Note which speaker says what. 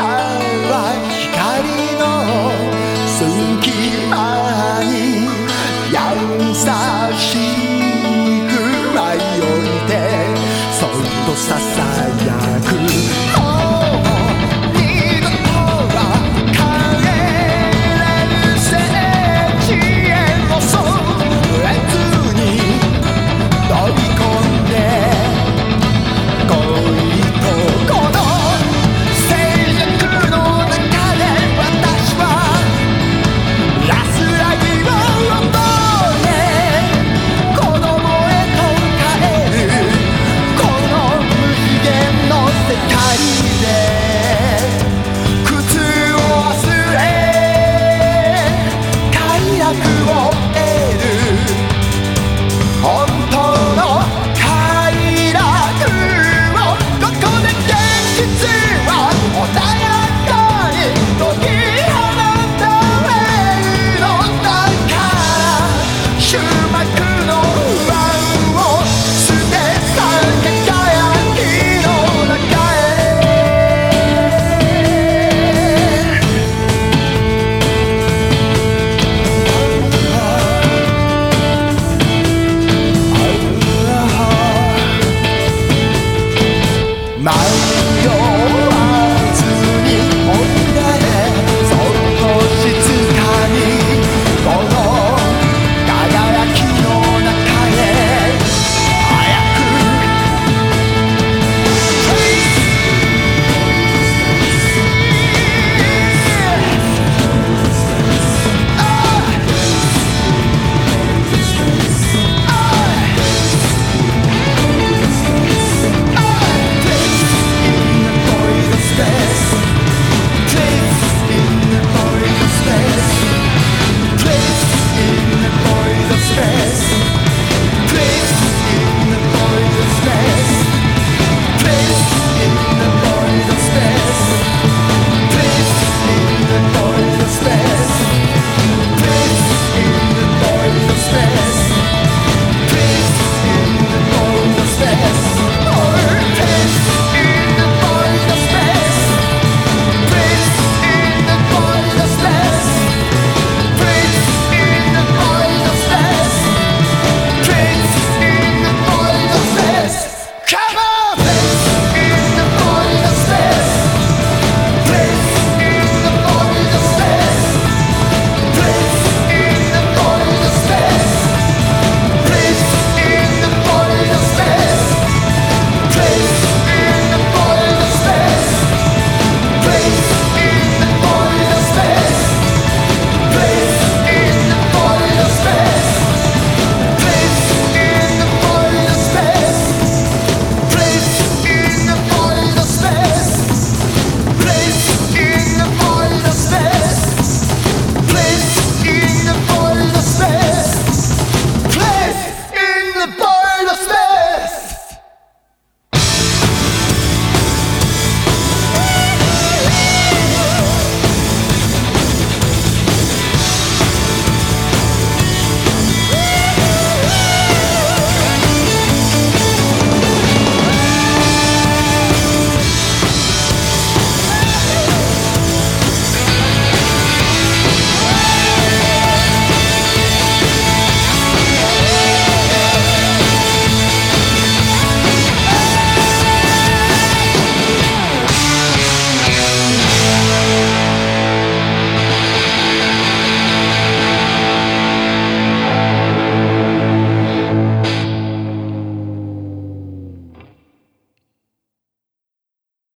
Speaker 1: time.